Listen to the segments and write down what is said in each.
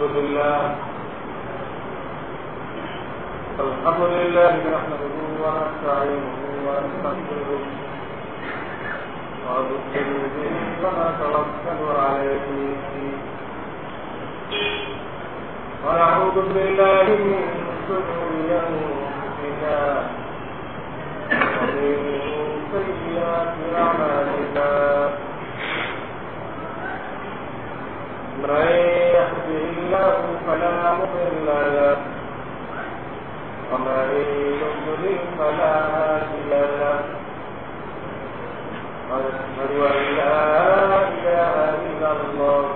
الحمد لله الحمد لله نحمده ونستعينه ونستغفره ونذكر به ونتوكل عليه ونعوذ بالله من شرور انفسنا ومن سيئات اعمالنا من الله فلا مضل له. ومن يضلل فلا هادي له. ونشهد أن لا إله إلا الله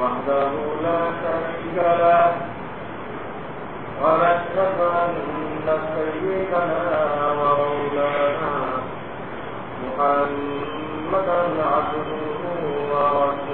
وحده لا شريك له. ونشهد أن سيدنا ومولانا محمدا عبده ورسوله.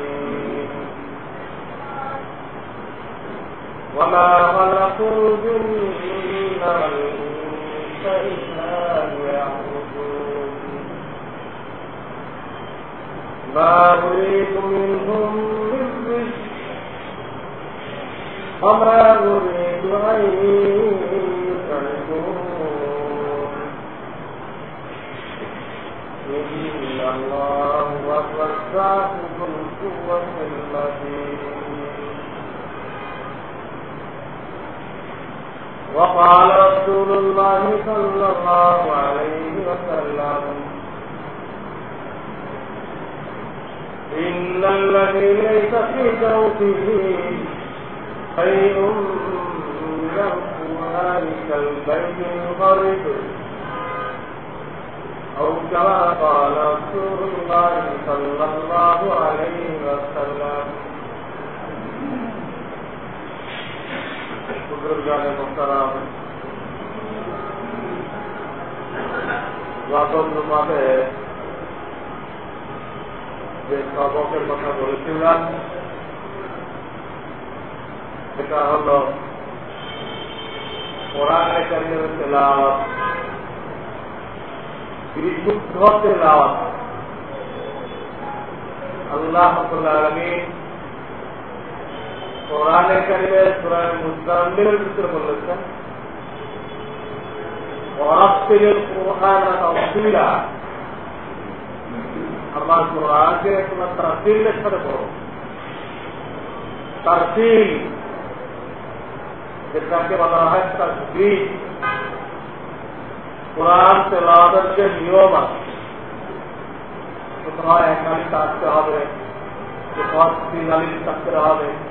وما خلقت الجن والإنس إلا ليعبدون ما أريد منهم من رزق وما أريد أن يطعمون إن الله هو الرزاق ذو القوة المتين وقال رسول الله صلى الله عليه وسلم إن الذي ليس في جوفه شيء من القرآن كالبيت الغرب أو كما قال رسول الله صلى الله عليه وسلم বুজুর্গানে মোহতারাম মাসে যে সবকের কথা বলেছিলাম সেটা হল কোরআনে কারিমের তেলাওয়াত বিশুদ্ধ তেলাওয়াত। আল্লাহ আলমিন যেটাকে বলা হয় তাজবিদ কোরআন তেলাওয়াতের যে নিয়ম আছে কোথাও এক নালিশ আসতে হবে কোথাও তিন নালিশ থাকতে হবে।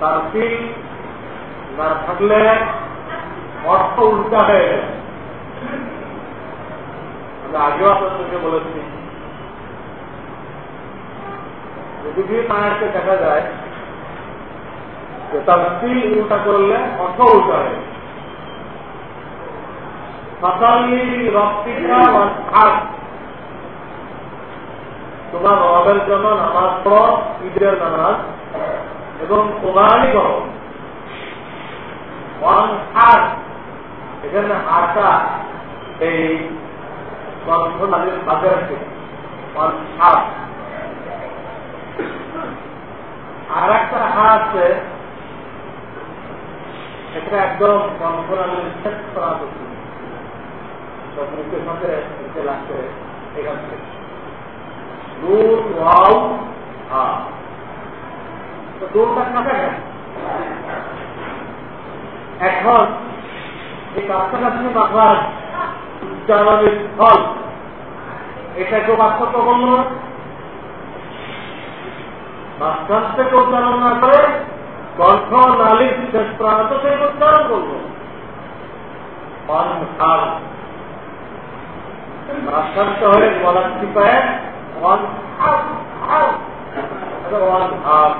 তারফিল না থাকলে অর্থ উল্টা হয়ে আমরা আগেও আপনাদেরকে বলেছি। যদি মায়াকে দেখা যায়, যে তারফিল উল্টা করলে অর্থ উল্টা হয়ে তোমার রবের জন্য নামাজ পড়ো, ঈদের নামাজ। এবং ওয়ান হাট এখানে হাটটা এই বাজার আছে। ওয়ান আর একটা আছে এটা একদম গ্রন্থনালীর শেষ করা হচ্ছে। লাগছে এখান থেকে। দৌড়টা কাছে এখন এই কাছাকাছি মাথার উচ্চারণের ফল এটা কেউ পার্থক্য করল না। মাঝখান থেকে উচ্চারণ না করে কণ্ঠ নালী শেষ প্রান্ত থেকে উচ্চারণ করব মাঝখান হয়ে গলার চিপায় ওয়ান ওয়ান হাফ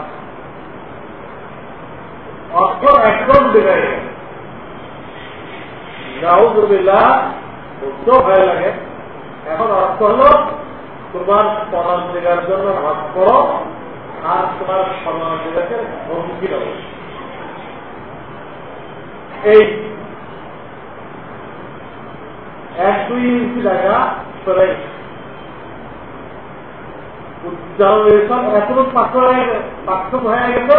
ভয় লাগে। এখন অর্থ হল, তোমার দেওয়ার জন্য হাত করো আর তোমার দেওয়াকে হুমকি দেব এই এক দুই ইঞ্চি জায়গা সরে উচ্চারণ সব এতটুকু পার্থক্য হয়ে গেছে।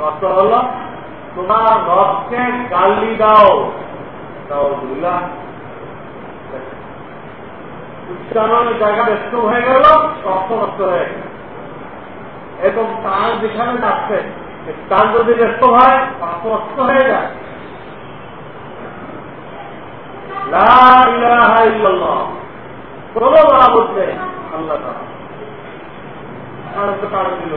অর্থ হল। তোমার রথকে গালি দাও। উচ্চারণের জায়গা ব্যস্ত হয়ে গেল অর্থ নষ্ট হয়ে গেল। এবং তার যেখানে যাচ্ছে তার যদি ব্যস্ত হয় অর্থ নষ্ট হয়ে যায়। কোনো বলা বলছে আল্লাহ কারণ দিল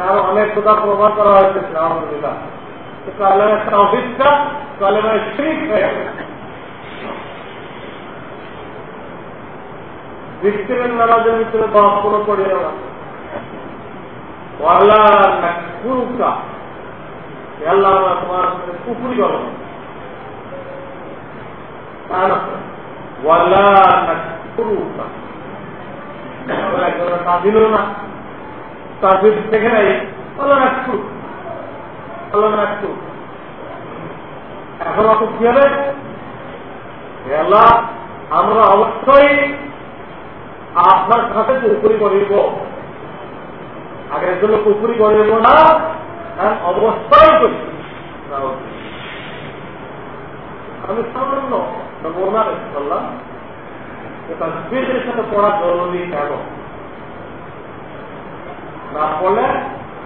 আরও অনেক কথা প্রমাণ করা হয়েছে, আলহামদুলিল্লাহ। কালেমায় তাওহিদটা কালেমায় শিরিক হয়ে বৃষ্টির নামাজের ভিতরে দশ কোনো পড়িয়ে না। ওয়ালা কুরুকা আল্লাহ তোমার পুকুরি করো। ওয়ালা কুরুকা তাজিল তাজিল থেকে নাই। আল্লাহ রাখছু রাখছু এখন অত কি হবে? আমরা অবশ্যই আপনার সাথে পুকুরি করিব আগের জন্য পুকুরি করিব না, কারণ অবস্থায় করি আমি সামান্য করলাম তাজবিদের সাথে পড়া জরুরি কেন? না পড়লে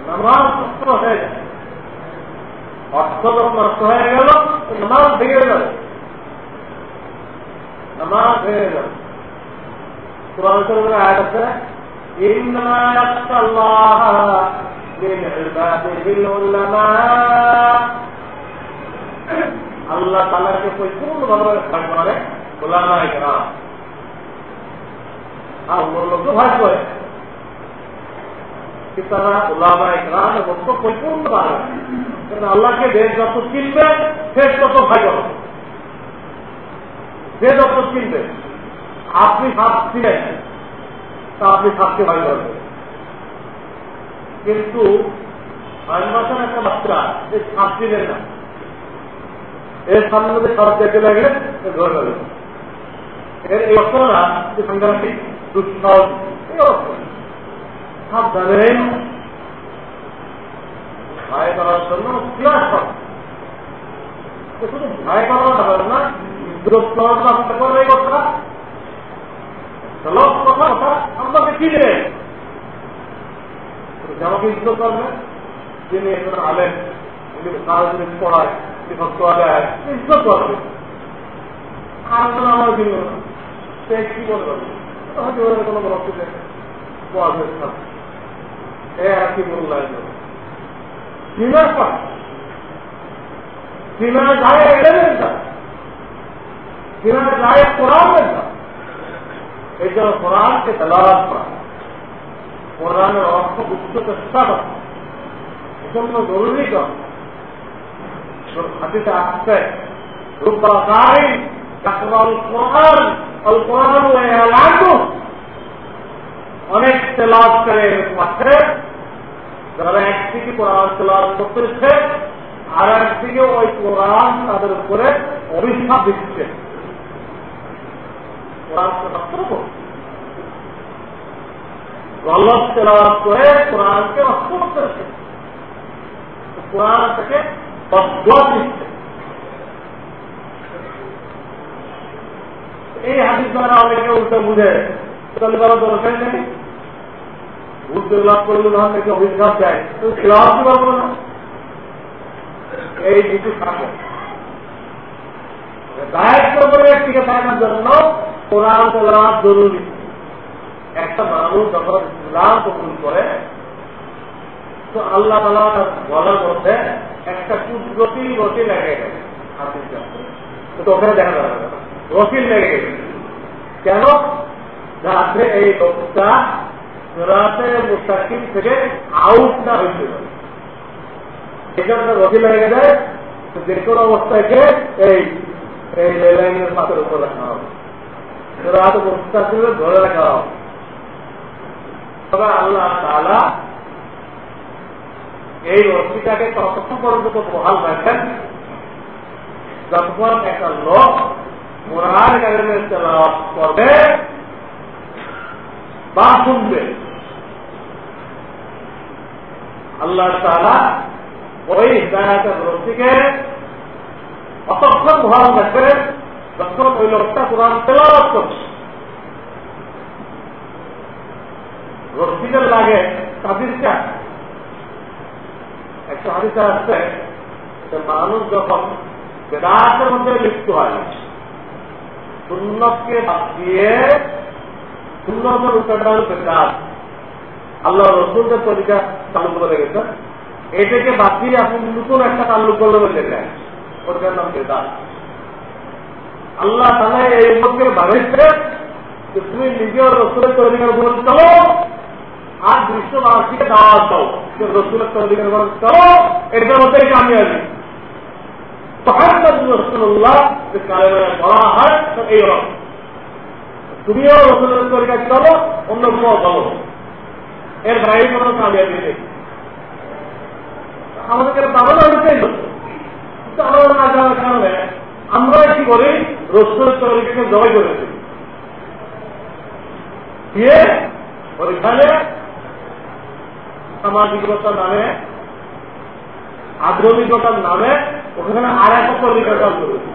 নামাজ নষ্ট হয়ে যায় অর্থ যখন নষ্ট হয়ে গেল নামাজ ভেঙে গেল নামাজ ভেঙে গেল কোরআন শরীফের আয়াত আছে إنما يخشى الله من عباده العلماء আল্লাহ তালাকে পরিপূর্ণ ভাবে ভয় করে ওলামা গ্রাম আর অন্য লোক ভয় করে আল্লাহকে দেশ যত চিনবে সে তত ভয় করবে যে যত চিনবে আপনি সাপ ছিলেন তা আপনি সাপকে ভয় করবেন কিন্তু ছয় মাসের একটা বাচ্চা এই সাপ ছিলেন না। এর সামনে সব যেতে লাগে এর এই যে সাংঘাতিক দুঃসহ এই অক্ষর সাবধানে ভয় করার জন্য ক্লাস শুধু ভয় হবে না, বিদ্রোহ করবে কথা চলো কথা কথা কি দেবে? করবে একজন আলেন উনি কাজ পড়ায় বিভক্ত আদায় ইজ্জত করবে। আর আমার না। সে কি বলবে? হয়তো কোনো বক্তব্য এই জন্য কোরআনকে তেলাওয়াত করা। কোরআনের অর্থ বুঝতে চেষ্টা জরুরি হাতিতে আসছে। কারি কোরআন ওয়ালাদু অনেক তেলাওয়াত করে এরকম আছে। যারা একদিকে কোরআন তেলাওয়াত করতেছে, আর একদিকে ওই কোরআন তাদের উপরে অভিশাপ দিচ্ছে। গলত তেলাওয়াত করে কোরআনকে নষ্ট করতেছে কোরআন থেকে বদুয়া দিচ্ছে। এই হাদিস দ্বারা অনেকে উল্টো বুঝে। তাহলে বড় দরকার নেই বুঝতে লাভ করলে না থেকে অভিশাপ দেয়? তো পারব না? এই থাকে দায়িত্ব করে টিকে থাকার জন্য কোরআন তেলাওয়াত জরুরি। একটা মানুষ যখন ইসলাম কবুল করে, তো আল্লাহ তালা বলার মধ্যে একটা কুদরতি রসি লেগে গেছে তো ওখানে দেখা যাবে রসিল লেগে গেছে কেন? যাতে এই লোকটা রাতে মুস্তাকিম থেকে আউট না হয়েছিল এখানে রসি লেগে যায় তো যে কোনো অবস্থাকে এই এই রেলাইনের পাতের উপর রাখা হবে। রাতে মুস্তাকিমে ধরে রাখা হবে। তবে আল্লাহ তালা এই রশ্মিটাকে ততক্ষণ পর্যন্ত বহাল রাখেন, যতক্ষণ একটা লোক মোরার কারণে করবে বা শুনবে। আল্লাহ তালা ওই হিদায়তের রশ্মিকে অতক্ষণ বহাল রাখবে যখন ওই লোকটা কোরআন তেলাওয়াত করবে রশ্মিদের লাগে তাদেরটা একটা হাদিসে আসছে যে মানুষ যখন বেদাতের মধ্যে লিপ্ত হয়, সুন্নতকে বাদ দিয়ে সুন্নতের উপায়টা হল বেদাত আল্লাহ রসুলদের তরিকা চালু করে গেছে। এটাকে বাদ দিয়ে এখন নতুন একটা চালু করলে বলে দেয় ওটার নাম বেদাত। আল্লাহ তাহলে এই বাড়াইছে যে তুমি নিজের রসুলের তরিকার উপর চলো আর বিশ্ববাসীকে দাওয়াত দাও। যে রসুলের তরিকার উপর চলো এটার মধ্যে কামিয়াবি। রসুল্লাহ যে তুমিও রসুলের তরিকা চলো অন্য কেউ বলো এর বাইরে কোনো কামিয়াবি নেই। আমাদেরকে আমাদের না জানার কারণে আমরা কি করি? রসুলের তরিকাকে জয় করেছি দিয়ে ওইখানে সামাজিকতার নামে আধুনিকতার নামে ওখানে আর একটা তরিকা কাজ করেছি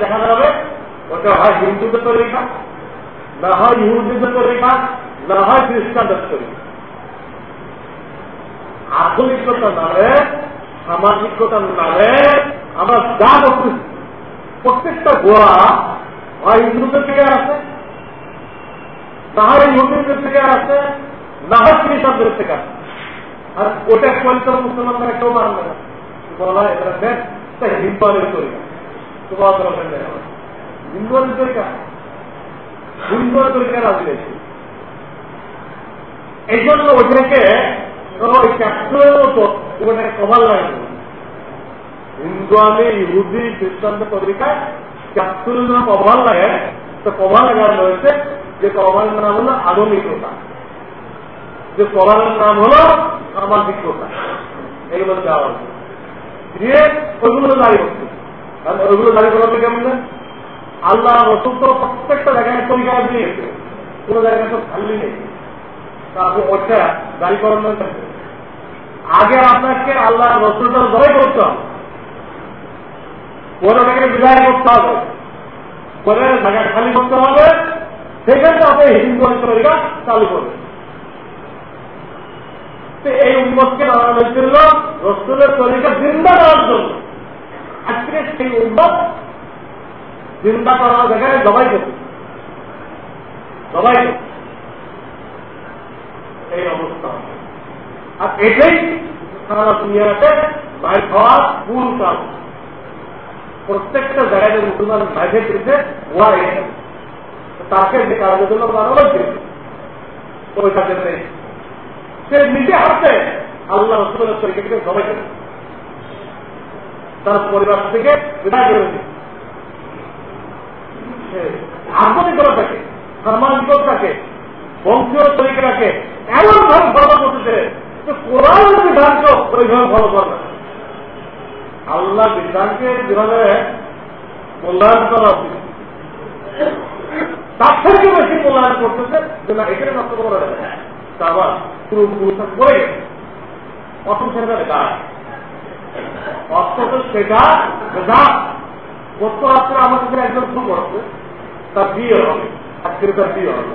দেখা যাবে ওটা হয় হিন্দুদের তরিকা না হয় ইহুদিদের তরিকা না হয় খ্রিস্টানদের তরিকা আধুনিকতার নামে, সামাজিকতার নামে আমরা যা করতেছি প্রত্যেকটা গোয়া হয় হিন্দুদের থেকে আছে, না হয় ইহুদিদের থেকে আছে, না হয় খ্রিস্টানদের থেকে আছে। আর ওটা পরিচয় মুসলমানরা কেউ মানবে না। বলা এটা দেখ হিন্দুদের তরিকা তোমার হিন্দুদের হিন্দুদের তরিকা রাজি রয়েছে এই জন্য ওইটাকে কভার লাগে হিন্দু আমি ইহুদি, খ্রিস্টানদের তরিকায় ক্যাপসুলের জন্য কভার লাগে তো কভার লাগানো হয়েছে যে কভারের নাম হলো আধুনিকতা। যে কভারের নাম হলো সামাজিকতা। এগুলো দেওয়া হচ্ছে দিয়ে ওইগুলো দাঁড়িয়ে হচ্ছে। ওইগুলো দাঁড়িয়ে করাতে কেমন আল্লাহ রসুল তো প্রত্যেকটা জায়গায় তরিকা দিয়েছে কোনো জায়গায় তো খালি নেই। তারপর ওটা দাঁড়ি করানো আগে আপনাকে আল্লাহ রসুলটা জয় করতে হবে। ওটাকে বিদায় করতে হবে। পরে জায়গা খালি করতে হবে। সেখানে আপনি হিন্দু তরিকা চালু করবেন। এই উন্মতকে বানানো হয়েছিল রসুলের তরিকা জিন্দা করার জন্য। আজকে সেই উন্মত চিন্তা করার জায়গায় জবাই করছে জবাই এই অবস্থা। আর এটাই সারা দুনিয়াতে মূল কারণ। প্রত্যেকটা জায়গায় মুসলমান বাইরে দিতে তাকে যে কাজের জন্য ওই কাজের নেই। সে নিজে হাতে আল্লাহ রসুলের জমে গেল তার পরিবার থেকে বিদায় করে করে থাকে সামাজিক থাকে, বংশীয় তরিকাকে এমন ভাবে ফলো করতেছে কোরআন বিধানকে ওইভাবে ফলো করবে আল্লাহ বিধানকে যেভাবে মূল্যায়ন করা উচিত, তার থেকে বেশি মূল্যায়ন করতেছে যে না, এখানে নষ্ট করা যাবে আবার পুরো পুরুষ করে প্রথম ছেড়ে গাছ অস্ত্র সেটা গাছ গত রাত্রে আমাদের একজন খুব করছে। তার বিয়ে হবে আজকে তার বিয়ে হবে।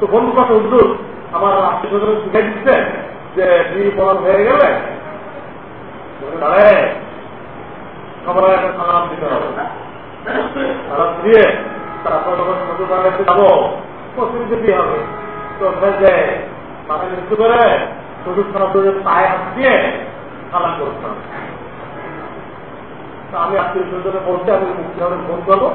তো বন্ধু কথা উদ্যোগ আমার আত্মীয় স্বজন শিখাই দিচ্ছে যে বিয়ে পড়ান হয়ে গেলে সালাম সালাম দিয়ে হবে। তো মৃত্যু করে পায়ে হাত দিয়ে সালাম করতে হবে। আমি আত্মীয় স্বজনে বলতে আমি মুক্তি ফোন করব।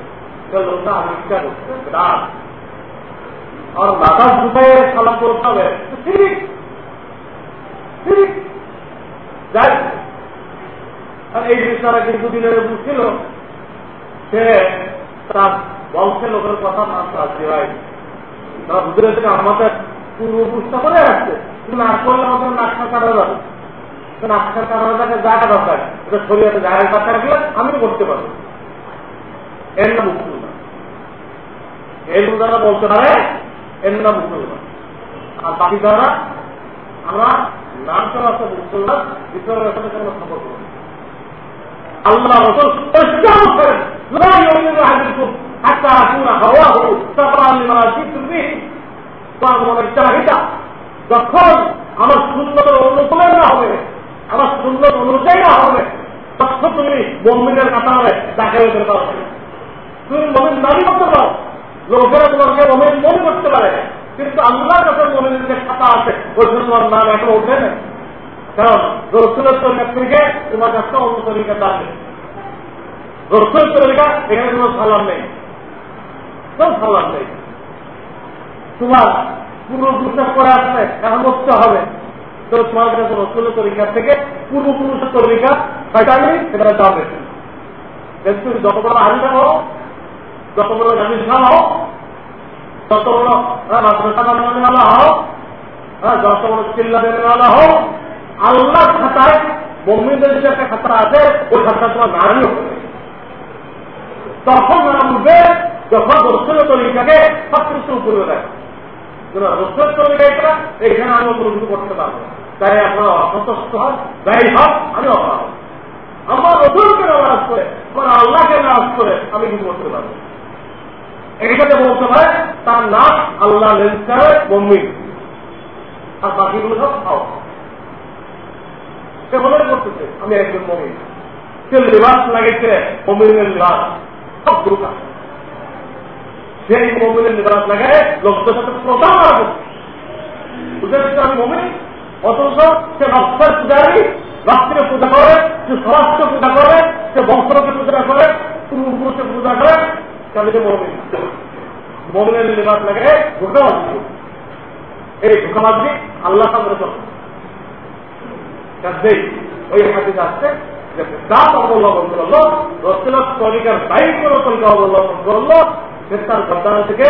মাথা দুপায়ে সালাম করতে হবে যাই আর এই কিন্তু দিনের বুঝছিল সে তার বংশের লোকের কথা মানতে আসছে ভাই তারা বুঝতে থেকে আমাদের পূর্ব বুঝতে করে আসছে না করলে আমাদের কাটা যাবে কারণে জায়গা দরকার এটা শরীরে আমি করতে পারব। এর মুসলমান এই যারা বলতে পারে এর মুসলমান। আর বাকি যারা, আমরা নামটার আসলে মুসলমান সম্পর্ক আল্লাহ তুমি তোমার যখন আমার না হবে, আমার সুন্দর অনুযায়ী না হবে, তখন তুমি তুমি নারী লোকেরা তোমাকে মমিন মনে করতে পারে কিন্তু আল্লাহর কাছে মমিনের যে খাতা আছে, ওই জন্য তোমার নাম এখন ওঠে না। কারণ রসুলের তরিকা তোমার কাছে অন্য তরিকা দাবি রসুলের তরিকা এখানে কোনো সালাম নেই। কোন সালাম নেই। তোমার পূর্বপুরুষের করে আসলে এখন করতে হবে। তো তোমার কাছে রসুলের তরিকা থেকে পূর্বপুরুষের তরিকা শয়তানি সেখানে যাবে। কিন্তু যত বড় আলিমা হোক যত বড় খান হোক যত বড় মাদ্রাসা বানানো হোক হ্যাঁ যত বড় চিল্লা দেওয়ালা হোক আল্লাহ খাতায়, মমিনদের যে একটা খাতা আছে, ওই খাতা তোমার নারী তখন নাম উঠবে যখন রসুলের তরিকাকে সব কিছু উপরে দেয়। রসুলের তরিকা এটা এখানে আমি কোনো করতে পারব তাই আপনারা অসন্তুষ্ট হন, ব্যয় হন, আমি অভাব আমার রসুলকে নামাজ করে আমার আল্লাহকে নামাজ করে আমি কিছু করতে পারব এটাতে বলতে পারে তার নাম আল্লাহ লেন্সারে মম্মি আর বাকিগুলো সব সে মনে করতেছে আমি একজন মমি সে লেবাস মমিনের সব মমিনের লেবাস লোকদের সাথে আমি মমিন অথচ সে পূজারি পূজা করে, সে স্বরাষ্ট্র পূজা করে, সে বংশকে পূজা করে পূর্বপুরুষের পূজা করে তাহলে যে লেবাস লাগে ধোকাবাজি এই ধোকাবাজি আল্লাহ সামনে ওই হাতে আসছে, যে অবলম্বন করল, রসুলার তরিকার দায়িত্ব অবলম্বন করল, সে তার ঘটনা থেকে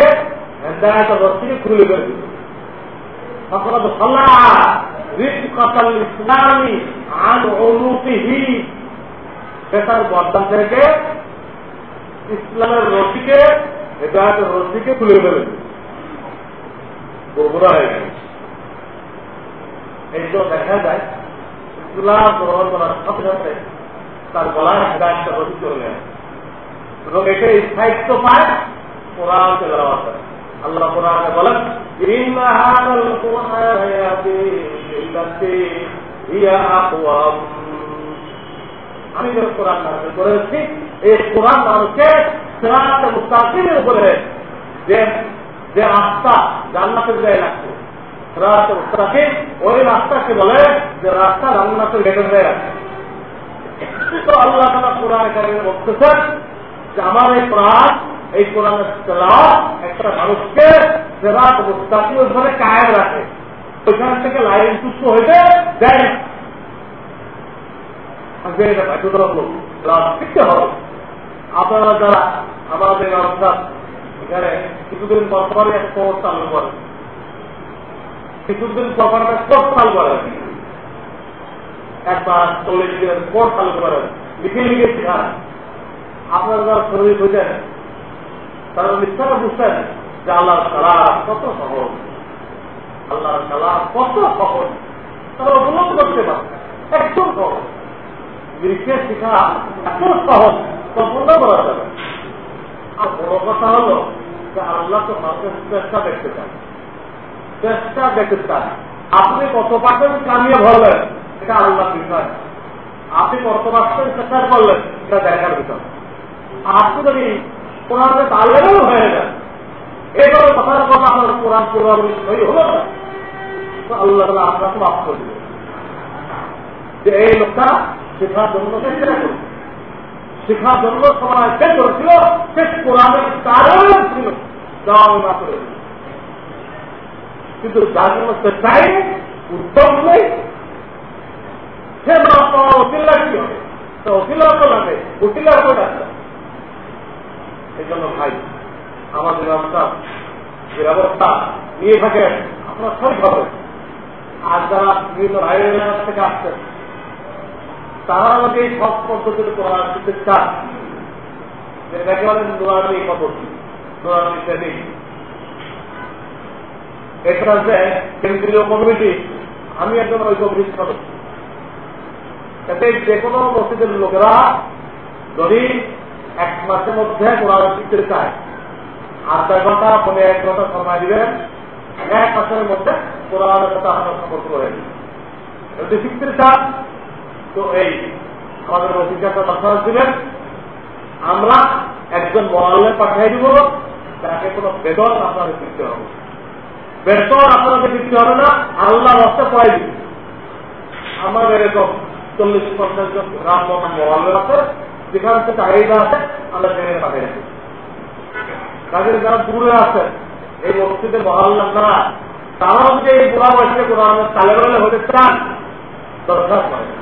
হেদায়তের রস্তিকে খুলে বের দিল। তখন সাল্লাহ, রিফকাতাল ইসলামী আন অনুতিহী সে তার থেকে ইসলামের রশিকে হেদায়তের রশিকে তুলে ফেলেন দুর্বরা হয়ে এই দেখা যায়, ইসলাম সাথে সাথে তার হেদায়তটা রশি চলে এবং স্থায়িত্ব পায় কোরআনকে দেওয়া হয় আল্লাহ কোরআনে বলেন আমি যখন করেছি এই কোরআন মানুষকে সিরাত মুস্তাকিমের উপরে যে যে রাস্তা জান্নাতের যায় লাগছে সিরাত মুস্তাকিম ওই রাস্তাকে বলে যে রাস্তা জান্নাতের গেটের যায় রাখছে আল্লাহ এই একটা রাখে। থেকে লাইন হবে। আপনারা যারা আমাদের অর্থাৎ এখানে কিছুদিন পর পরে একটা কোর্স চালু করে। কিছুদিন পর পর একটা কোর্স চালু করে। একবার চল্লিশ দিনের কোর্স চালু করেন লিখে লিখে শেখান আপনারা যারা শরীর হয়ে তারা নিশ্চয় বুঝতেন যে আল্লাহর খেলা কত সহজ। আল্লাহর খেলা কত সহজ। তারা উপলব্ধ করতে পারে একদম সহজ। লিখে শেখা এত সহজ। সম্পূর্ণ করা যাবে আর বড় কথা হলো যে আল্লাহ তো মানুষের চেষ্টা দেখতে চান। চেষ্টা দেখতে চান। আপনি কত পার্সেন্ট কামিয়ে ভরলেন, এটা আল্লাহ বিষয়। আপনি কত পার্সেন্ট চেষ্টা করলেন, এটা দেখার বিষয়। আপনি যদি কোরআনে তালেও হয়ে যান এবারে কথার কথা আপনার কোরআন পুরোপুরি সই হলো না আল্লাহ আপনাকে মাফ করে দিবে যে এই লোকটা শেখার জন্য চেষ্টা করছে। শেখার জন্য সময় শেষ করেছিল সে কোরআনের কারণ ছিল। না করে কিন্তু যার জন্য চেষ্টাই উত্তম নেই। সে হবে তো অকিল্লা এই জন্য ভাই নিয়ে সব হবে আর যারা বিভিন্ন রায়ের থেকে আসছেন তারা আমাকে এই সব পদ্ধতির করতে চান যে কেন্দ্রীয় কমিটি। আমি একজন ওই কমিটির সদস্য এতে যে কোনো মসজিদের লোকেরা যদি এক মাসের মধ্যে কোরআন শিখতে চায় আধা ঘণ্টা পনেরো এক ঘণ্টা সময় দিবেন, এক মাসের মধ্যে কোরআনের কথা আমরা সমর্থ করে যদি শিখতে চান তো এই আমাদের অভিজ্ঞতা কথা দিলেন আমরা একজন মহালে পাঠিয়ে দিব। তাকে কোনো বেতন আপনাদের দিতে হবে। বেতন আপনাদের দিতে হবে না আল্লাহ রাস্তা পড়াই দিবে। আমাদের এরকম চল্লিশ পঞ্চাশ জন রাম মহালে আছে, যেখান থেকে চাহিদা আছে, আমরা সেখানে পাঠিয়ে দিই তাদের যারা দূরে আছে, এই মসজিদের মহল্লা না তারাও যে এই বুড়া বয়সে কোরআনের তালে বেলে হতে চান, দরকার পড়ে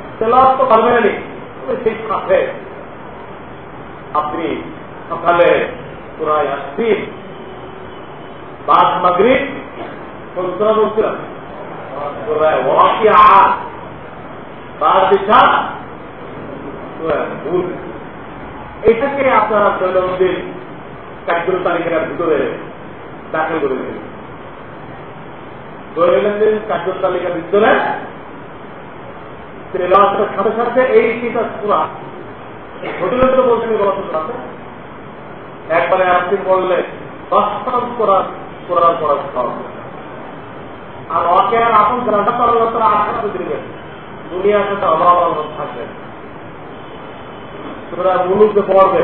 তো আপনি সকালে আসছেন বাদ এটাকে আপনারা দৈনন্দিন কার্য তালিকার ভিতরে দাখিল করে দেবেন দৈনন্দিন কার্য তালিকার ভিতরে তেলাওয়াতের সাথে সাথে এই তিনটা সুরা হোটেলের তো বলছেন গণতন্ত্র আছে। একবারে আপনি বললে, বাস্তব করার করার করার খাওয়া আর ওকে আর আপন গ্রাহক করার তারা আশা দিবেন দুনিয়ার সাথে অভাব অভাব থাকবে। তোমরা মুলুকে পড়বে,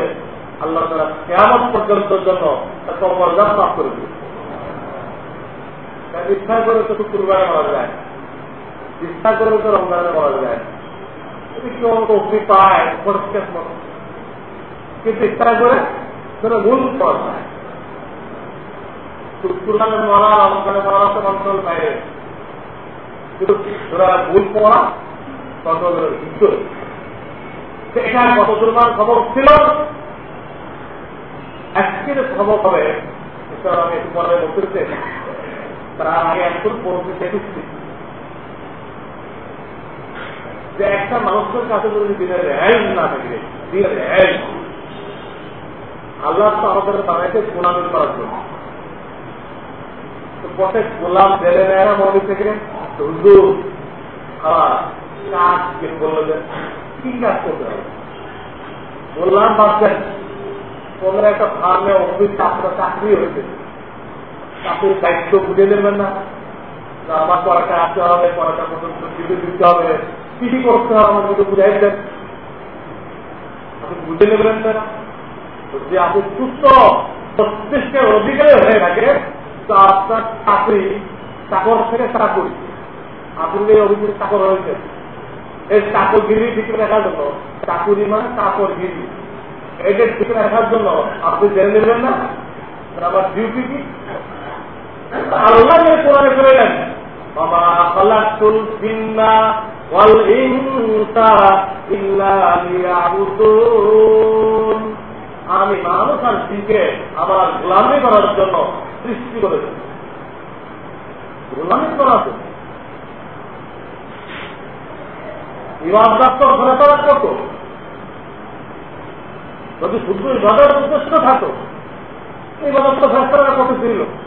আল্লাহ তারা কেমন পর্যন্ত জন্য একটা মাফ করে দিবে। ইচ্ছা করে তো কুরবানে মারা যায়। ইচ্ছা করে তো রমজানে মারা যায়। যদি কেউ অগ্নি পায় পরিষ্কার মতো। কিন্তু ইচ্ছা করে সেটা ভুল করা যায় তোরা ভুল খবর ছিল? আজকের খবর হবে আমি একটু আগে এখন পড়তে দেখেছি। যে একটা মানুষের কাছে যদি দিনের রেহাই না থাকে দিনের রেহাই। আল্লাহ তো আমাদের বানাইতে গোলামি করার জন্য। পথে গোলাম জেলে নেয় মনে থেকে? হুজুর কাজ কে বলল যে, কি কাজ করতে হবে? কোন একটা ফার্মে অফিস চাকরি হয়েছে। চাকরির দায়িত্ব বুঝে নেবেন না। আমার পড়াটা আসতে হবে, পড়াটা পর্যন্ত দিতে হবে। কি করতে হবে আমাকে একটু বুঝাই দেন আপনি বুঝে নেবেন না। যে আপনি সুস্থ প্রত্যেকের অধিকারী হয়ে থাকে, তো আপনার চাকরি, চাকর থেকে চাকরি আপনি এই অভিযোগ চাকর হয়েছে এই চাকরগিরি ঠিক রাখার জন্য, চাকুরি মানে চাকরগিরি এটা ঠিক রাখার জন্য, আপনি জেনে নেবেন না। আমার ডিউটি কি? আল্লাহ করে নেন বাবা আমি মানুষ আর জিনকে আমার গোলামি করার জন্য সৃষ্টি করেছি। গোলামি করার জন্য। ইমানদার ঘরে তারা কত? যদি শুধু ইবাদত উদ্দেশ্য থাকো ইবাদত তো ফেসরা কত ছিল?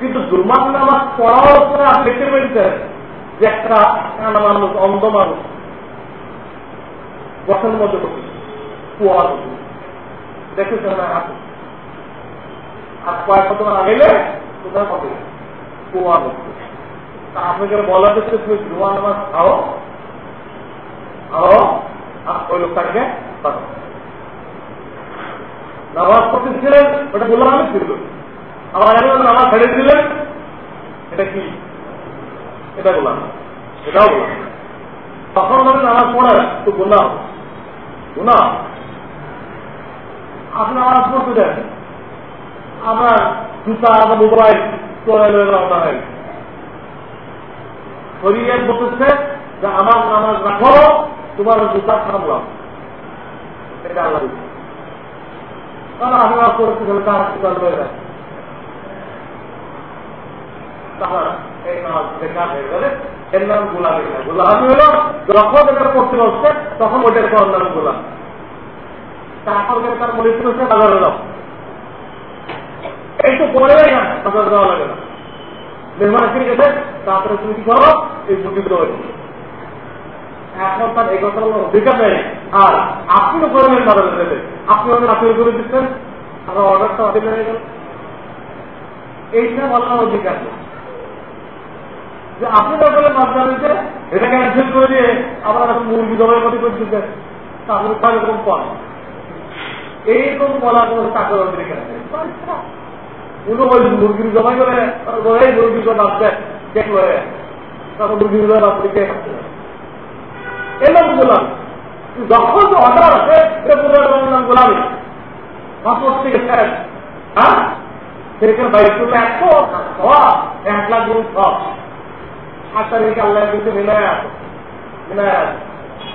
কিন্তু জুরমান নামাজ পরে আপনি দেখতে পেয়েছেন যে একটা কানা মানুষ, অন্ধ মানুষ গঠনের মধ্যে করছে। কুয়ার দেখেছেন না হাতে? আর কয়েক তোমার আগেলে কোথায় কত কুয়ার মধ্যে তা আপনাকে বলা যাচ্ছে তুমি জুমা নামাজ খাও খাও, আর ওই লোকটাকে নামাজ পড়তেছিলেন ওটা বললাম আমি ছিল। আবার একজন নামাজ ছেড়ে দিলেন এটা কি? এটা বললাম। এটাও বললাম। তখন ধরে নামাজ পড়ে তো গুণা গুণা আপনি নামাজ পড়তে দেন। আপনার জুতা আপনার মোবাইল চলে রওনা হয় শরীর বলতেছে যে আমার নামাজ রাখো তোমার জুতা থামলাম এটা আল্লাহ কারণ নামাজ পড়তে গেলে তার হয়ে যায়। তারপর তুমি কি করো? এই বুদ্ধিত এখন তার এই কথা অধিকার নেই। আর আপনি তো করবেন বাজারে যেতে আপনি ওদের আপনি করে দিচ্ছেন। আর অর্ডারটা অধিকার হয়ে গেল। এইটা বলার অধিকার। নেই যে আপনি দরকারে মাছ জানিতে এটা ক্যান্সেল করে দিয়ে আবার মুরগি জবাই মতো করে দিতেন তাহলে তার এরকম পান এইরকম বলা কোনো চাকর উনি ওই মুরগির জমাই করে ওই মুরগি করে আসছে চেক করে তখন মুরগি গুলো আপনি কে এলাম গোলামি যখন যে অর্ডার আছে এটা পুরো নাম গোলামি। পাসপোর্ট থেকে স্যার হ্যাঁ? সেখানে একশো এক লাখ গুণ আট তারিখে আল্লাহ কিন্তু আসো মিলায় আসো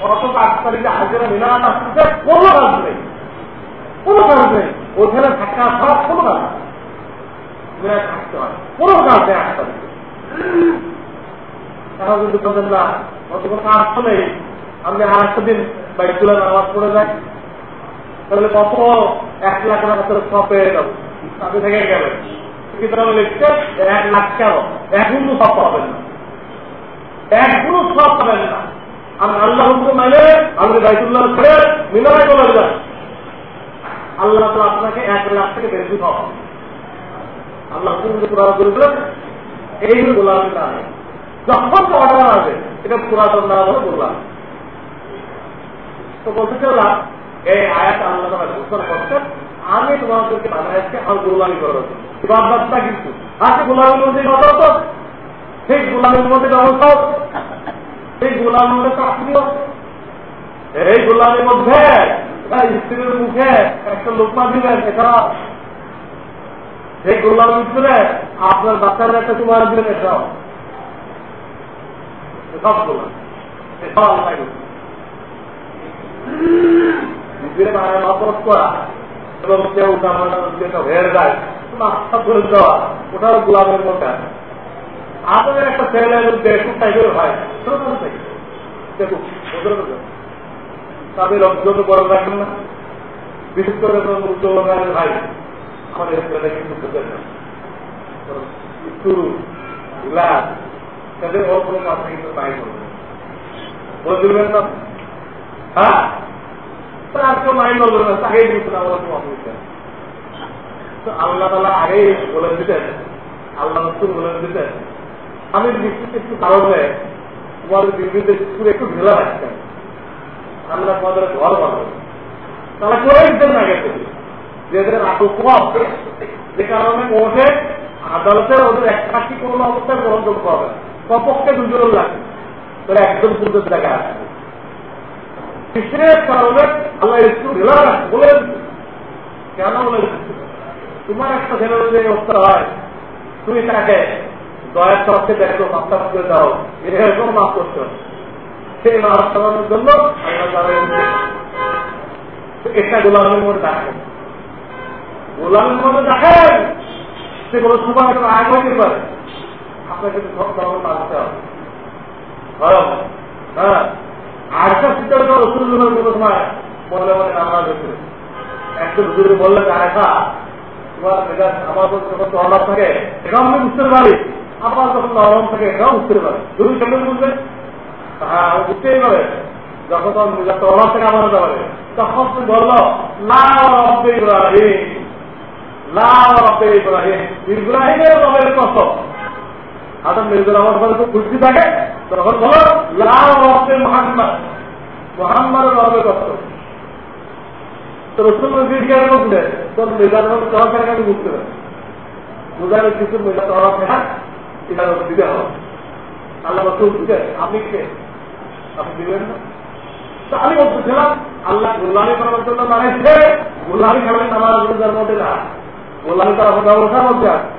অত আট তারিখে হাজিরা মিলায় আসছে কোনো কাজ নেই। কোনো কাজ নেই। ওখানে থাকা সব কোনো কাজ মিলায় থাকতে হয়। কোনো কাজ নেই আট তারিখে তারা যদি বলেন না কোনো কাজ নেই। আমি আর একটা দিন বাইক তুলে নামাজ পড়ে যাই। তাহলে কত? এক লাখ টাকা করে সব পেয়ে যাব। আপনি থেকে কিন্তু লিখছে এক লাখ কেন? এখন তো সব পাবেন না। একগুলো সব পাবেন না। আর আল্লাহ বাইতুল্লাহ ছেড়ে আল্লাহ তো আপনাকে এক লাখ থেকে বেশি পাবেন। আল্লাহ এই গোলামি যখন অর্ডার আসবে, এটা পুরাতন না বলে বললাম তো বলতে চাইলাম এই আয়াত আল্লাহ করছেন আমি তোমাদেরকে বানাইছি আমার গোলামি করো ইবাদতটা কিন্তু। আজকে গোলামের মধ্যে সেই গোলামের মধ্যে ব্যবস্থা সেই গোলামের মধ্যে চাকরিও এই গোলামের মধ্যে স্ত্রীর মুখে একটা লোকমা দিলেন, এছাড়া সেই গোলাম ভিতরে আপনার বাচ্চার একটা তোমার দিলেন করা এবং কেউ যেটা হয়ে যায় মাথা করে দেওয়া। ওটাও গোলামের মধ্যে আপনাদের একটা ছেলে দেখুন টাইপের হয়। ছোট থেকে দেখুন তাদের অভিযোগ বড় রাখেন না। বিশেষ করে ভাই। আমাদের ছেলেটা কিন্তু বুঝতে না একটু হ্যাঁ? আল্লাহ তালা বলে দিতেন। আল্লাহ বলে দিতেন। আমি বৃষ্টিতে একটু কারণে তোমাদের বিবৃতি স্কুলে একটু ঢেলা রাখতেন আমরা তোমাদের ঘর বানাবো। তারা করে দিতেন না গেছে যে এদের আটক কম যে কারণে ওঠে আদালতের ওদের এক সাক্ষী কোনো অবস্থায় গ্রহণযোগ্য হবে। কপক্ষে দুজন লাগে তাহলে একদম পুরো জায়গা আছে বিশেষ কারণে আল্লাহ একটু ঢেলা রাখছে। বলে কেন বলে তোমার একটা ছেলে যদি অবস্থা হয়, তুমি তাকে দয়ার তরফে দেখো মাফটা করে দাও। এরকম মাফ করছ। সেই মাফ চালানোর জন্য একটা গোলামের মধ্যে দেখেন গোলামের মধ্যে দেখেন সে কোনো সময় একটা আগ হতে পারে। আপনাকে ধর্ম মানতে হবে। হ্যাঁ। তোমার আমার থাকে আমি বুঝতে পারি। আবার যখন নরম থাকে এটাও বুঝতে পারে তুমি কেমন বুঝবে হ্যাঁ বুঝতেই পারে। যখন তখন তহলাপ থেকে আমার হতে পারে তখন তুমি বলল না রব্বে ইব্রাহিম না রব্বে ইব্রাহিম। ইব্রাহিমের রবের কত আদম মির্জুর আমার ফলে খুব খুশি থাকে, তখন বলো, লা রব্বে মোহাম্মদ। মোহাম্মদের রবের কত তোর বোঝানোর কিছু থাকে এটা দিতে হবে। আল্লাহ রসুল দিতে আপনি কে? আপনি দিবেন না? আমি বলতেছিলাম আল্লাহ গোলামি করার জন্য বানাইছে গোলামি খাবেন আমার রোজার মধ্যে না? গোলামি করার ব্যবসার মধ্যে আছে।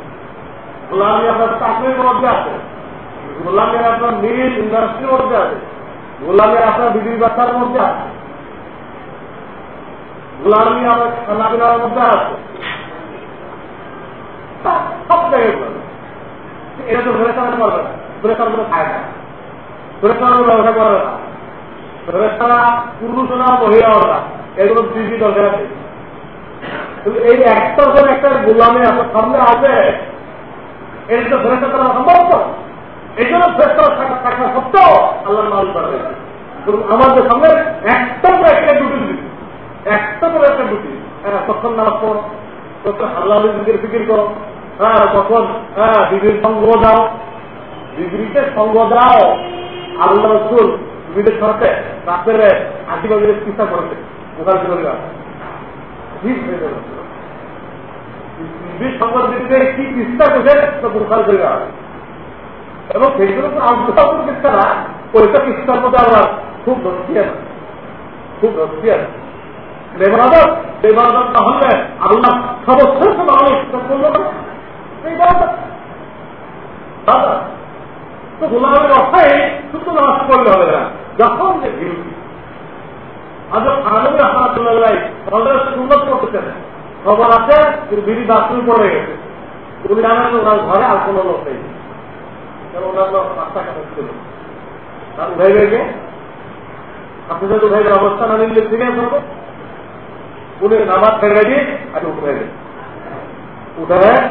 গোলামি আপনার চাকরির মধ্যে আছে। গোলামি আপনার মিল ইন্ডাস্ট্রির মধ্যে আছে। গোলামি আপনার বিধি ব্যবসার মধ্যে আছে। গোলামি আমার খানা পিনার মধ্যে আছে। সব জায়গায় এটা তো ধরে চালাতে পারবে না ধরে চালাতে খায় না ধরে চালানোর ব্যবসা করবে না ধরে চালা পুরুষ না মহিলা এগুলো দুই দরকার আছে। এই একটা করে একটা গোলামি সামনে আছে এটা তো ধরে চালানো সম্ভব তো? এই জন্য ফেরত থাকা সত্ত্বেও আল্লাহ মাল করবে আমাদের সামনে একটা করে একটা দুটি একটা করে একটা হ্যাঁ তখন নামাজ পড়ো। তখন আল্লাহ ফিকির করো। হ্যাঁ তখন হ্যাঁ বিবির সঙ্গ দাও। বিবিকে সঙ্গ দাও। আল্লাহ রসুল বিবিদের সাথে রাতের আশীর্বাদের চিন্তা করেছে। ঠিক কি না আমরা খুব ধরছি খুব আছে। না আল্লাহ সর্বশ্রেষ্ঠ মানুষ দাদা তো গোলামের অর্থায় শুধু নামাজ পড়লে হবে না। যখন যে আনন্দ সুন্দর বাথরুম আর কোনো উঠে অবস্থা আছে উনি নামাজ ছেড়ে দিয়ে আগে উঠে উঠে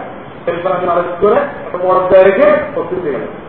করে একটা পর্দায় রেখে প্রস্তুতি গেলেন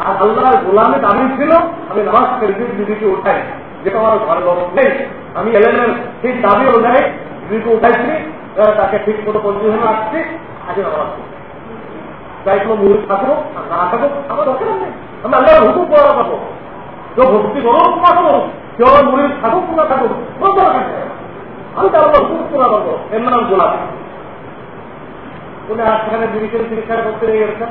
আর আল্লাহর গোলামি দামি ছিল, আমি নামাজ ফেরদি দিদিকে উঠাই। যেটা আমার ঘরে লোক নেই। আমি এলেনের ঠিক দাবি অনুযায়ী দিদিকে উঠাইছি তাকে ঠিক মতো পজিশনে আসছি, আগে নামাজ তাই কোনো মুড়ি থাকুক আর না থাকুক আমার দরকার নেই। আমি আল্লাহর হুকুম করা পাবো কেউ ভক্তি করুক না করুক, কেউ আমার মুড়ি থাকুক না থাকুক কোনো দরকার নেই। আমি তার আল্লাহ হুকুম করা পাবো এর নাম গোলাপি উনি আজ সেখানে বিরিকের চিকিৎসা করতে লেগে গেছেন।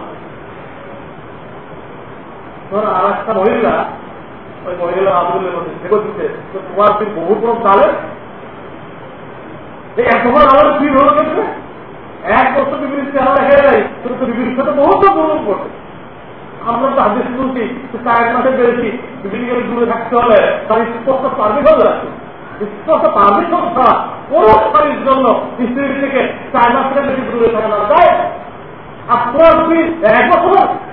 আর একটা মহিলা, ওই মহিলা আবুলের মধ্যে সেগো দিতে তোমার তুই বহু রকম তাহলে? এই এতক্ষণ আমার কি হলো কিন্তু এক বছর বিবির চেহারা দেখে নেই তুমি তো বিবির সাথে বহুত গ্রহণ করছে আমরা তো আদেশ শুনছি চার মাসে বেড়েছি বিভিন্ন দূরে থাকতে হলে তার স্পষ্ট পারবে হবে রাখছে স্পষ্ট পারমিশন ছাড়া কোন স্বামীর জন্য স্ত্রীর থেকে চার মাস থেকে বেশি দূরে থাকা না আর তোমার স্ত্রী এক বছর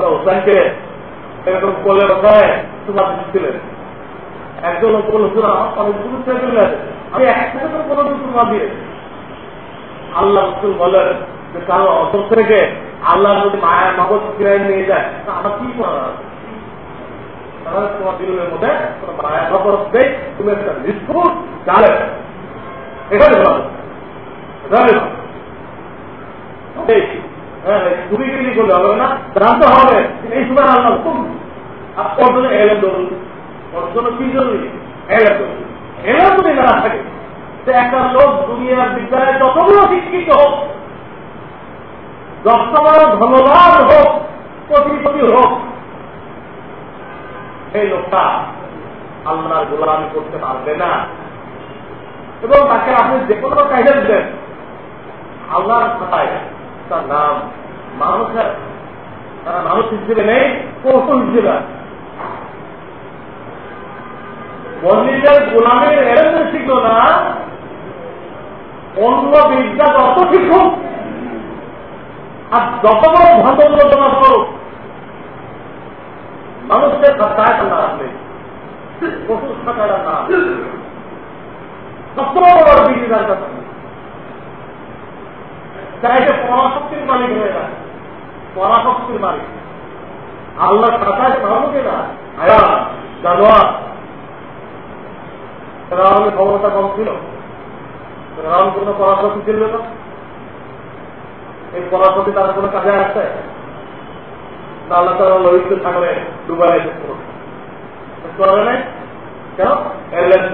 তারা হোসেনকে এরকম কোলে বসায় তোমার দিচ্ছিলেন একজন আমি একসাথে আল্লাহ রসুল বলেন যে কারও অসর থেকে আল্লাহ যদি মায়ের মগজ ফিরাই নিয়ে যায়। তা আমার কি করা তাহলে তোমার দিলের মধ্যে মায়ের মগজ দেয় তুমি একটা নিষ্ঠুর জানে এটা বলা তুমি কি করলে হবে না জানতে হবে এই সময় আল্লাহ হুকুম আর ওর জন্য ধরুন ওর কি জরুরি এলেন ধরুন এলেন যদি না থাকে সে একটা লোক দুনিয়ার বিদ্যালয়ে যতগুলো শিক্ষিত হোক যত বড় ধনবান হোক কোটিপতি হোক সেই লোকটা আল্লাহর গোলামি করতে পারবে না এবং তাকে আপনি যে কোনো কাজে দেন আল্লাহর কথায় তার নাম। মানুষের, তারা মানুষ হিসেবে নেই, কৌশল হিসেবে। মন্দিরের গোলামের এরকম শিখল না অন্য বিদ্যা যত শিখুক, আর যত বড় ভালোচনা করুক মানুষের খাতায় না আসবে। পশুর খাতায় না আসবে। সব বড় বিদ্যার কথা চাইলে পরাশক্তির মালিক হয়ে যায়। পরাশক্তির মালিক। আল্লাহ পাবো কিনা আয়া, জানোয়ার। রামের ক্ষমতা কম ছিল। রাম কোন পরাশক্তি ছিল না। এই পরাশক্তি তার কোনো কাজে আসছে? আল্লাহ তারা লহিত সাগরে ডুবাই কেন? এলেন।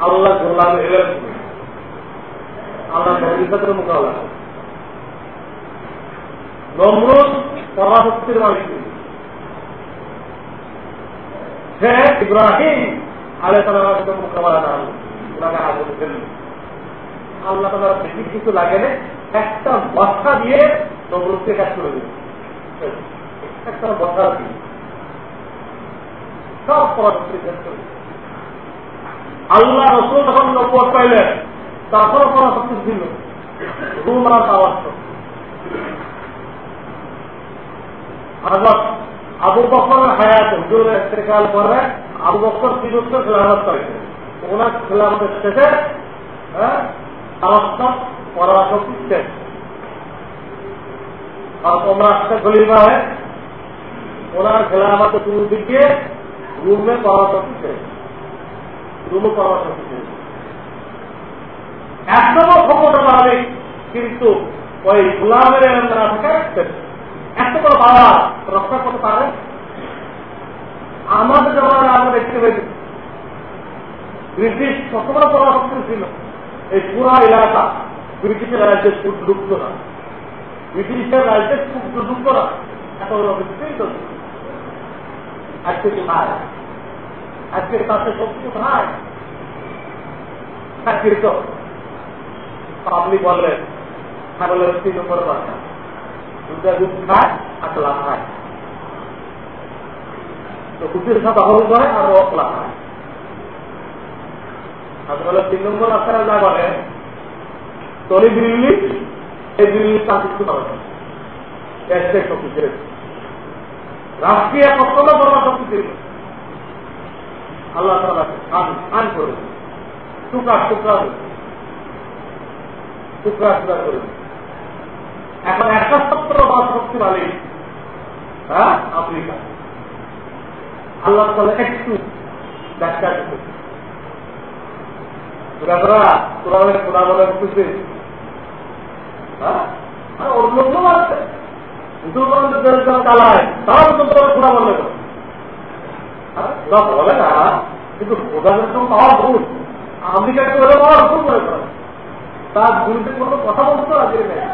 আল্লাহ গোলাম এলেন। আল্লাহ মোকাবেলা নমরুদ পরাশক্তির মালিক সে ইব্রাহিম আলে তারা মোকাবেলা আল্লাহ তারা বেশি কিছু লাগে একটা বস্তা দিয়ে নমরুদকে কাজ করে দিল একটা বস্তা দিয়ে। পরাশক্তির ক্ষেত্রে আল্লাহ রসুল যখন নব্বত পাইলেন তারপরে পরাশক্তি ছিল। রুম আওয়াজ আবু বকরের হায়াত হুজুর ইন্তেকাল করে আবু বকর তিন বছর খেলাফত পাইছে ওনার খেলাফতের শেষে হ্যাঁ আওয়াজটা পরাশক্তি শেষ। আর তোমরা একটা খলিফা হয় ওনার খেলাফত শুরু দিকে রুমে পরাশক্তি শেষ। রুমে শেষ। একদমও ক্ষমতা মালিক কিন্তু ওই গুলামের না থাকে এত বড় বাবা রক্ষা করতে পারে আমাদের যখন আমরা দেখতে পেয়েছি ব্রিটিশ কত বড় পরাশক্তি ছিল। এই পুরা এলাকা ব্রিটিশের রাজ্যে ঢুকত না। ব্রিটিশের রাজ্যে ঢুকত না। এত বড় বিস্তৃত আজকে কোথায় আজকের কাছে শক্তি কোথায় চাকরিত পাবলিক বললেন ছাগলের তিন নম্বর বাসা দুটা দুধ খায় আর লাভ খায়। তো কুটির সাথে দখল করে আর লাভ খায়। আসলে তিন নম্বর রাস্তায় যা বলে তরি দিল্লি, এই দিল্লি তা কিছু পাবে রাষ্ট্রীয় কখনো বড় শক্তি আল্লাহ তালা খান খান করে টুকরা টুকরা টুকরা টুকরা করে এখন একটা সত্তর বা শক্তিশালী হ্যাঁ? আফ্রিকা আল্লাহ তালা একটু ব্যাখ্যা বলে বুঝবে? হ্যাঁ? আছে। চালায় খোলা বলে। বলে, না, কিন্তু পাওয়া ভুল। বলে করে। তার বিরুদ্ধে কোনো কথা বলতে রাজি নেই।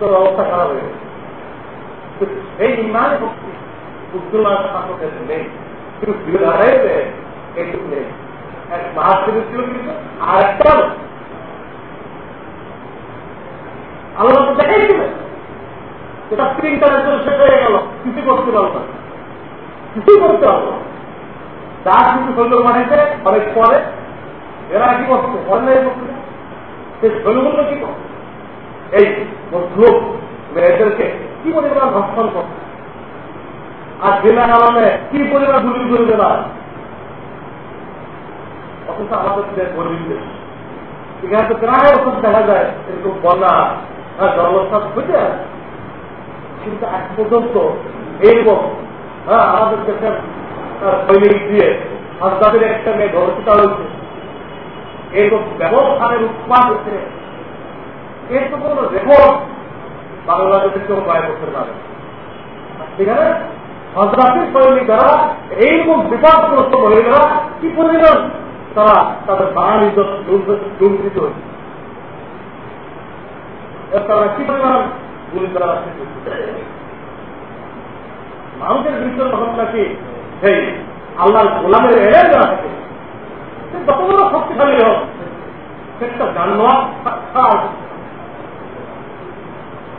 তোর অবস্থা খারাপ হয়ে গেছে। এই ইমান শাসকের নেই। কিন্তু নেই। এক ছিল কিন্তু আর একটা আল্লাহ তো দেখাই হয়ে গেল। কিছু করতে পারব না। কিছুই করতে পারব যা কিছু শৈল বানাইছে অনেক পরে। এরা কি করছে? অন্যায় করছে সেই শৈলগুলো কি করছে? এই লোক মেয়েদেরকে কি পরিমাণ ধর্ষণ করছে? আর জেলা নামে কি পরিমাণ গুলি করে দেবা অথচ আমাদের দেশ গরিব দেশ। এখানে তো প্রায় ওষুধ দেখা যায়, এরকম বন্যা আর জলস্থান হইতে কিন্তু এক পর্যন্ত এইরকম হ্যাঁ আমাদের দেশের সৈনিক দিয়ে হাসপাতালের একটা মেয়ে ধর্ষিত হয়েছে। এরকম ব্যবস্থানের উৎপাদ হচ্ছে। এর তো কোন রেকর্ড বাংলাদেশের কেউ গায়ে করতে পারে কি পরিমাণ তারা তাদের বাঙাল লুণ্ঠিত মানুষের বিরুদ্ধে তখন নাকি সেই আল্লাহর গোলামের এড়ে শক্তিশালী হোক সেটা জানোয়ার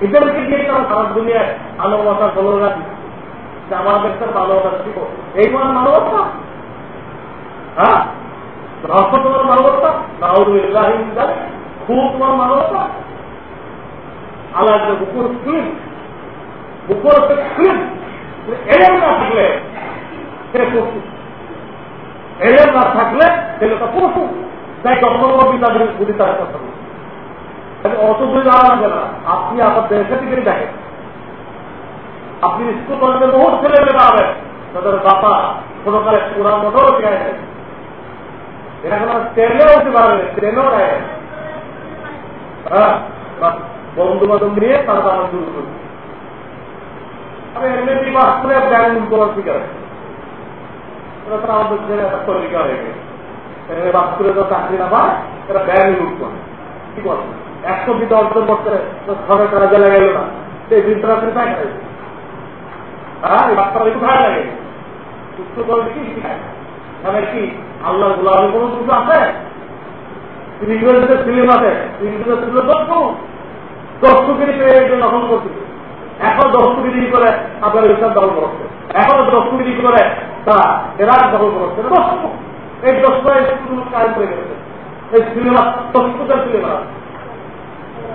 এদেরকে দিয়ে তারা সারা দুনিয়ায় মানবতা বলো রাখি যে আমাদের তার মানবতা শিখ এই তোমার মানবতা? হ্যাঁ? রহস্য তোমার মানবতা ইল্লাহিম খুব তোমার মানবতা? আল্লাহ উপর ক্লিন উপর ক্লিন এরম না থাকলে সে পশু। এলেন না থাকলে ছেলেটা পশু। তাই কখনো তাদের বুঝি তার কথা অত দূরে যাওয়া লাগবে না। আপনি আপনার দেশে থেকে দেখেন। আপনি স্কুল কলেজে বহু ছেলে মেয়ে পাবেন। তাদের বাপা কোনো কালে পুরা মোটরও দেয়। এটা কোনো ট্রেনেও হতে পারবে ট্রেনেও দেয়। হ্যাঁ বন্ধু বান্ধব নিয়ে তারা আমার শুরু করবে। করে ব্যাংক করার শিকার? আমাদের ছেলে একটা তরিকা হয়ে গেছে। করে তো চাকরি না পায়, এরা ব্যাংক করে কি করে একশো বিধ অর্জন করতে ঘরে তারা জেলা গেল না। সেই আপনি পাই হ্যাঁ কি মানে আছে? তিনি ইংরেজিতে আছে দখল এখন করে? আপনার ইসলাম দখল করছে। এখন দর্শকিরি করে? তারা এরা দখল করছে। এই দর্শক কাজ করে গেছে। এই সিনেমা সিনেমা সেটা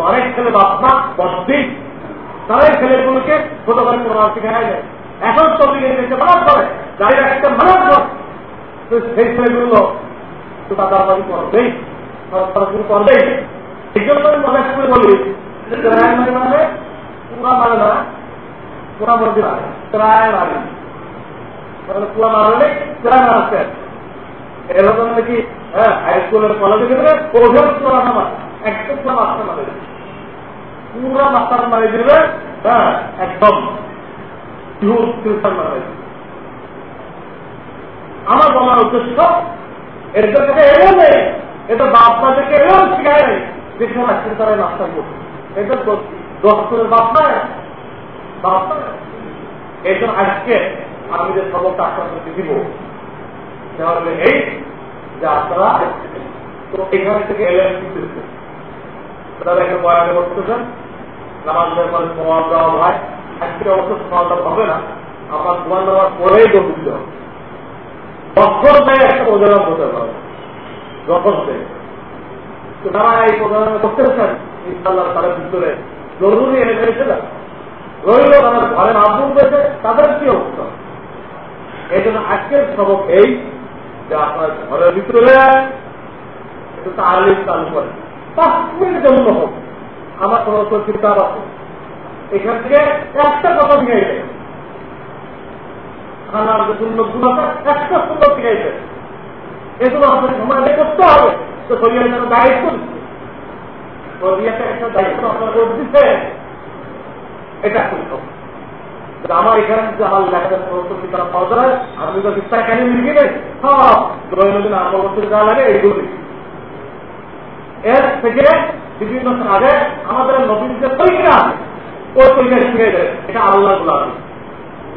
অনেক ছেলে বাপমা বদ্দিক তারাই ছেলেগুলোকে ছোট করে কোরআন শিখায় যায় এখন তবলিগে মানা করে দাঁড়িয়ে একটা মানা করে সেই ছেলেগুলো তো দাদাবাদি করবেই সরাসরি করবেই। এই জন্য মনে করে বলি যে রায় মানে মানে পুরা মানে না, পুরা মন্দির মানে প্রায় মানে পুরা মানে প্রায় মারাচ্ছে এরকম নাকি হ্যাঁ হাই স্কুলের গেলে ওজন পুরা হ্যাঁ একদম আমার বলার উদ্দেশ্য এদের কাছে এলো নেই এটা বাপ মাদেরকে এলো শিখায় নেই যেখানে আজকে তারা এটা দশ করে বাপ নয় বাপ এই আজকে আমি যে সবকটা আপনাদেরকে দিব যখন দেয় তো তারা এই প্রোগ্রামে করতেছেন ইনশাল্লাহ ভিতরে জরুরি এনে ফেলেছে না? রইল তারা ঘরে আব্বুল পেয়েছে তাদের কি অবস্থা? এই জন্য আজকের সবক এই আপনার ঘরের ভিতরে জন্য হোক, আমার কিতাব আছে। এখান থেকে একটা কথা শিখাইছে খানার যে সুন্দর আছে, একটা সুন্দর শিখাইছে এগুলো আপনাকে বের করতে হবে, তো শরীরের জন্য দায়িত্ব শরীরটা একটা দায়িত্ব দিচ্ছে এটা করতে আমার এখানে যে আমার লেখাটা প্রস্তুতি তারা পাওয়া যায়। আমি তো শিক্ষা কেন লিখে নেই সব দৈনন্দিন আমার বছর যা লাগে এইগুলো এর থেকে বিভিন্ন আগে আমাদের নবীনদের তৈরিরা ওই তৈরি শিখে দেয়। এটা আল্লাহ গোলামি।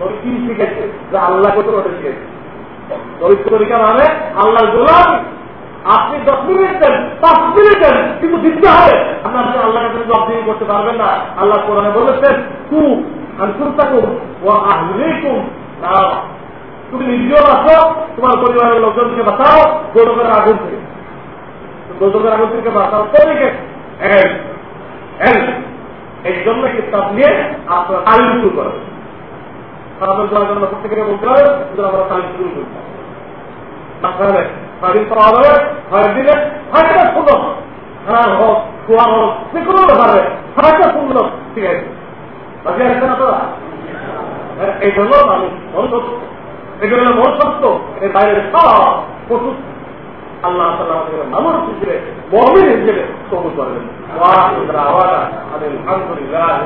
নবী কি শিখেছে? যে আল্লাহ কত ওটা শিখেছে। নবী তরিকা মানে আল্লাহ গোলামি। আপনি দশ মিনিট দেন, পাঁচ মিনিট দেন, কিন্তু দিতে হবে। আপনি আপনি আল্লাহ দিয়ে করতে পারবেন না, আল্লাহ কোরআনে বলেছেন তু তুমি নিজেও বাঁচো তোমার পরিবারের লোকজনকে বাঁচাও, গৌরবের আগুন থেকে। গৌরবের আগুন থেকে বাঁচাও তরিকে এই জন্য কিতাব নিয়ে আপনারা তালিম শুরু করেন। আমাদের জন্য প্রত্যেকে বলতে হবে আমরা তালিম শুরু করতে হবে স্বাধীন পাওয়া যাবে হয় দিলে হয়তো সুন্দর। খারাপ হোক কুয়া হোক, যে কোনো সুন্দর। ঠিক আছে। বাকি আছে না তোরা? এই জন্য মানুষ মনুষ্য এই জন্য মনুষ্যত্ব এর বাইরে সব পশু। আল্লাহ তাল্লাহ মানুষ হিসেবে মহির হিসেবে কবুল করবেন আলহামদুলিল্লাহ